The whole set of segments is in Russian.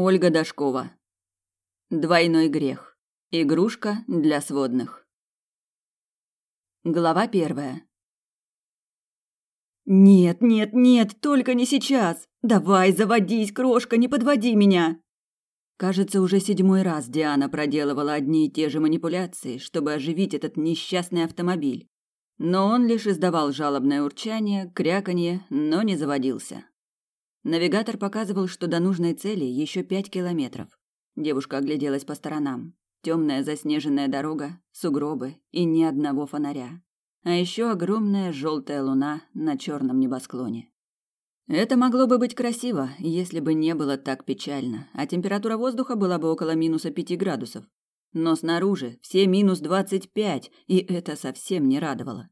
Ольга Дашкова. Двойной грех. Игрушка для сводных. Глава первая. Нет, нет, нет, только не сейчас. Давай, заводись, крошка, не подводи меня. Кажется, уже седьмой раз Диана проделывала одни и те же манипуляции, чтобы оживить этот несчастный автомобиль. Но он лишь издавал жалобное урчание, кряканье, но не заводился. Навигатор показывал, что до нужной цели еще пять километров. Девушка огляделась по сторонам. Темная заснеженная дорога, сугробы и ни одного фонаря. А еще огромная желтая луна на черном небосклоне. Это могло бы быть красиво, если бы не было так печально, а температура воздуха была бы около минуса пяти градусов. Но снаружи все минус двадцать пять, и это совсем не радовало.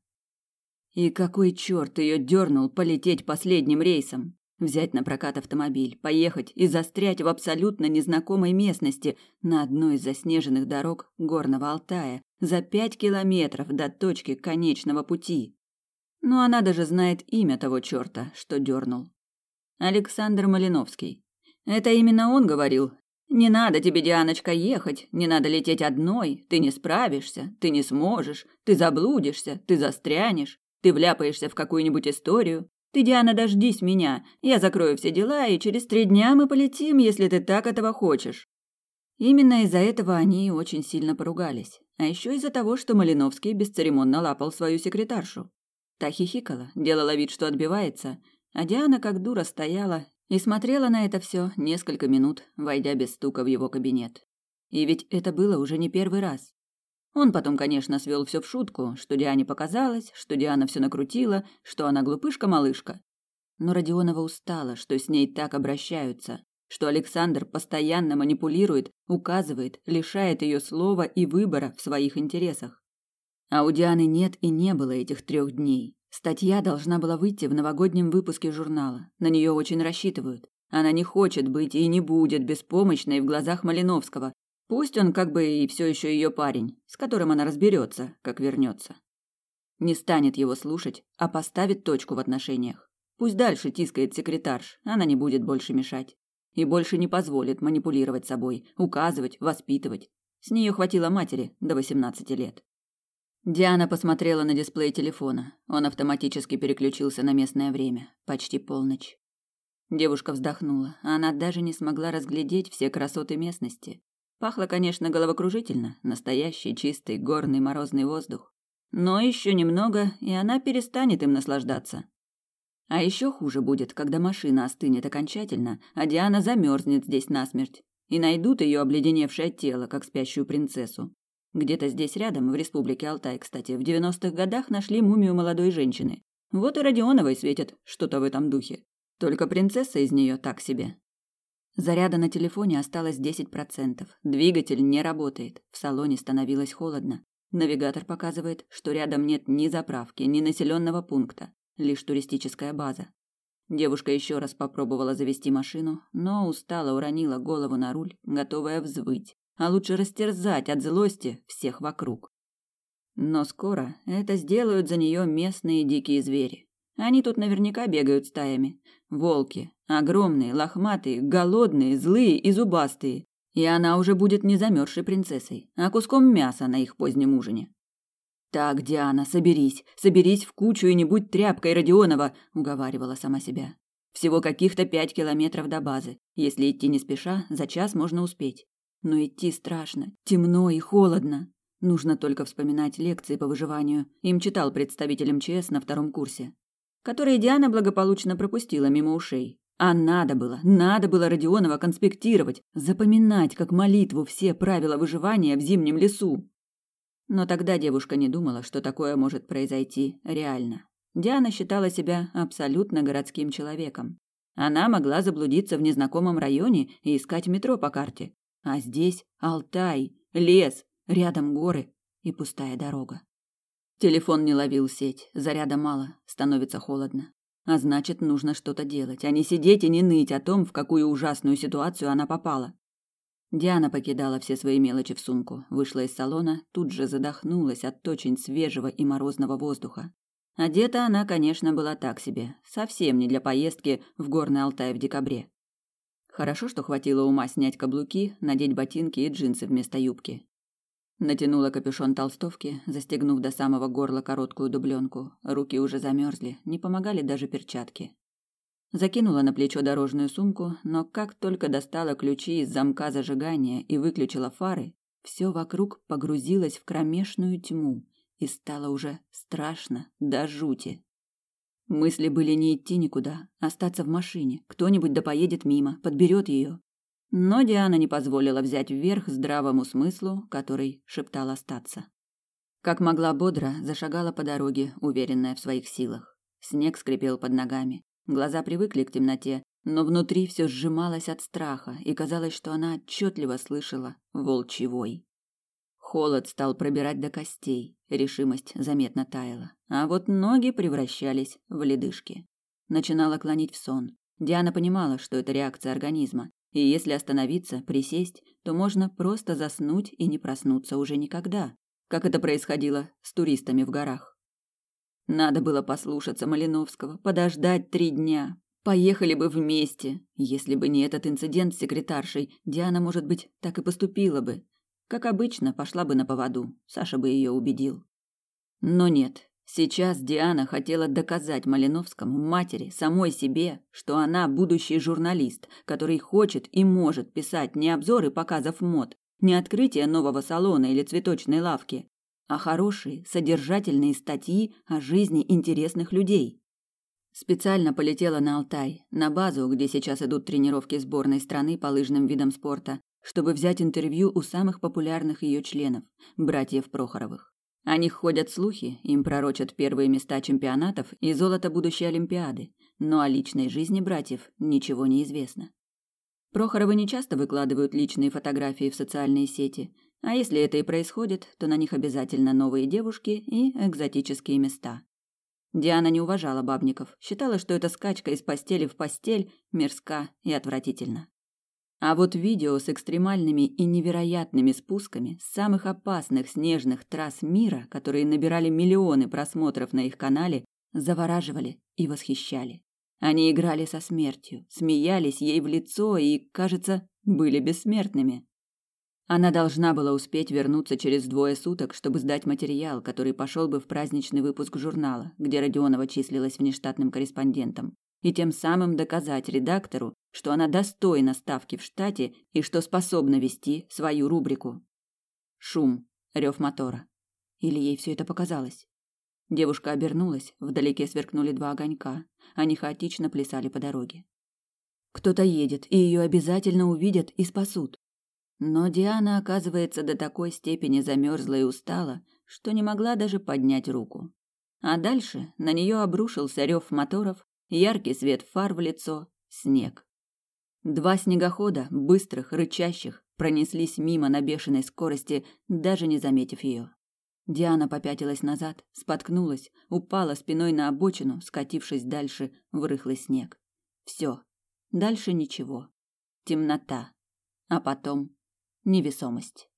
И какой черт ее дернул полететь последним рейсом? Взять на прокат автомобиль, поехать и застрять в абсолютно незнакомой местности на одной из заснеженных дорог Горного Алтая за пять километров до точки конечного пути. Но она даже знает имя того черта, что дернул. Александр Малиновский. Это именно он говорил. «Не надо тебе, Дианочка, ехать, не надо лететь одной, ты не справишься, ты не сможешь, ты заблудишься, ты застрянешь, ты вляпаешься в какую-нибудь историю, ты, Диана, дождись меня. Я закрою все дела, и через три дня мы полетим, если ты так этого хочешь. Именно из-за этого они очень сильно поругались. А еще из-за того, что Малиновский бесцеремонно лапал свою секретаршу. Та хихикала, делала вид, что отбивается, а Диана как дура стояла и смотрела на это все несколько минут, войдя без стука в его кабинет. И ведь это было уже не первый раз. Он потом, конечно, свел все в шутку, что Диане показалось, что Диана все накрутила, что она глупышка-малышка. Но Родионова устала, что с ней так обращаются, что Александр постоянно манипулирует, указывает, лишает ее слова и выбора в своих интересах. А у Дианы нет и не было этих трех дней. Статья должна была выйти в новогоднем выпуске журнала. На нее очень рассчитывают. Она не хочет быть и не будет беспомощной в глазах Малиновского, Пусть он как бы и все еще ее парень, с которым она разберется, как вернется. Не станет его слушать, а поставит точку в отношениях. Пусть дальше тискает секретарш, она не будет больше мешать. И больше не позволит манипулировать собой, указывать, воспитывать. С нее хватило матери до 18 лет. Диана посмотрела на дисплей телефона. Он автоматически переключился на местное время. Почти полночь. Девушка вздохнула. Она даже не смогла разглядеть все красоты местности. Пахло, конечно, головокружительно, настоящий чистый горный морозный воздух. Но еще немного, и она перестанет им наслаждаться. А еще хуже будет, когда машина остынет окончательно, а Диана замерзнет здесь насмерть, и найдут ее обледеневшее тело, как спящую принцессу. Где-то здесь рядом, в республике Алтай, кстати, в 90-х годах нашли мумию молодой женщины. Вот и Родионовой светит что-то в этом духе. Только принцесса из нее так себе. Заряда на телефоне осталось 10%. Двигатель не работает. В салоне становилось холодно. Навигатор показывает, что рядом нет ни заправки, ни населенного пункта, лишь туристическая база. Девушка еще раз попробовала завести машину, но устало уронила голову на руль, готовая взвыть, а лучше растерзать от злости всех вокруг. Но скоро это сделают за нее местные дикие звери. Они тут наверняка бегают стаями. Волки. Огромные, лохматые, голодные, злые и зубастые. И она уже будет не замерзшей принцессой, а куском мяса на их позднем ужине. «Так, Диана, соберись, соберись в кучу и не будь тряпкой Родионова», — уговаривала сама себя. «Всего каких-то пять километров до базы. Если идти не спеша, за час можно успеть. Но идти страшно, темно и холодно. Нужно только вспоминать лекции по выживанию. Им читал представитель МЧС на втором курсе которые Диана благополучно пропустила мимо ушей. А надо было, надо было Родионова конспектировать, запоминать как молитву все правила выживания в зимнем лесу. Но тогда девушка не думала, что такое может произойти реально. Диана считала себя абсолютно городским человеком. Она могла заблудиться в незнакомом районе и искать метро по карте. А здесь Алтай, лес, рядом горы и пустая дорога. Телефон не ловил сеть, заряда мало, становится холодно. А значит, нужно что-то делать, а не сидеть и не ныть о том, в какую ужасную ситуацию она попала. Диана покидала все свои мелочи в сумку, вышла из салона, тут же задохнулась от очень свежего и морозного воздуха. Одета она, конечно, была так себе, совсем не для поездки в Горный Алтай в декабре. Хорошо, что хватило ума снять каблуки, надеть ботинки и джинсы вместо юбки. Натянула капюшон толстовки, застегнув до самого горла короткую дубленку. Руки уже замерзли, не помогали даже перчатки. Закинула на плечо дорожную сумку, но как только достала ключи из замка зажигания и выключила фары, все вокруг погрузилось в кромешную тьму и стало уже страшно до жути. Мысли были не идти никуда, остаться в машине. Кто-нибудь да поедет мимо, подберет ее. Но Диана не позволила взять вверх здравому смыслу, который шептал остаться. Как могла бодро, зашагала по дороге, уверенная в своих силах. Снег скрипел под ногами. Глаза привыкли к темноте, но внутри все сжималось от страха, и казалось, что она отчетливо слышала волчий вой. Холод стал пробирать до костей, решимость заметно таяла, а вот ноги превращались в ледышки. Начинала клонить в сон. Диана понимала, что это реакция организма, и если остановиться, присесть, то можно просто заснуть и не проснуться уже никогда, как это происходило с туристами в горах. Надо было послушаться Малиновского, подождать три дня. Поехали бы вместе. Если бы не этот инцидент с секретаршей, Диана, может быть, так и поступила бы. Как обычно, пошла бы на поводу. Саша бы ее убедил. Но нет. Сейчас Диана хотела доказать Малиновскому, матери, самой себе, что она будущий журналист, который хочет и может писать не обзоры показов мод, не открытие нового салона или цветочной лавки, а хорошие, содержательные статьи о жизни интересных людей. Специально полетела на Алтай, на базу, где сейчас идут тренировки сборной страны по лыжным видам спорта, чтобы взять интервью у самых популярных ее членов, братьев Прохоровых. О них ходят слухи, им пророчат первые места чемпионатов и золото будущей Олимпиады, но о личной жизни братьев ничего не известно. Прохоровы не часто выкладывают личные фотографии в социальные сети, а если это и происходит, то на них обязательно новые девушки и экзотические места. Диана не уважала бабников, считала, что эта скачка из постели в постель мерзка и отвратительна. А вот видео с экстремальными и невероятными спусками с самых опасных снежных трасс мира, которые набирали миллионы просмотров на их канале, завораживали и восхищали. Они играли со смертью, смеялись ей в лицо и, кажется, были бессмертными. Она должна была успеть вернуться через двое суток, чтобы сдать материал, который пошел бы в праздничный выпуск журнала, где Родионова числилась внештатным корреспондентом, и тем самым доказать редактору, что она достойна ставки в штате и что способна вести свою рубрику. Шум, рев мотора. Или ей все это показалось? Девушка обернулась, вдалеке сверкнули два огонька. Они хаотично плясали по дороге. Кто-то едет, и ее обязательно увидят и спасут. Но Диана, оказывается, до такой степени замерзла и устала, что не могла даже поднять руку. А дальше на нее обрушился рев моторов, яркий свет фар в лицо, снег. Два снегохода, быстрых, рычащих, пронеслись мимо на бешеной скорости, даже не заметив ее. Диана попятилась назад, споткнулась, упала спиной на обочину, скатившись дальше в рыхлый снег. Все. Дальше ничего. Темнота. А потом невесомость.